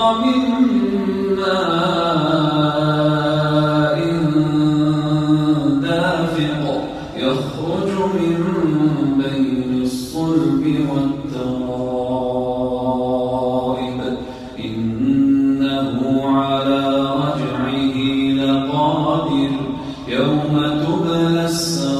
خلق دافق يخرج من بين الصلب والترائب إنه على رجعه لقادر يوم تبلى السرائر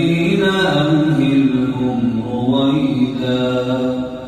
رويدا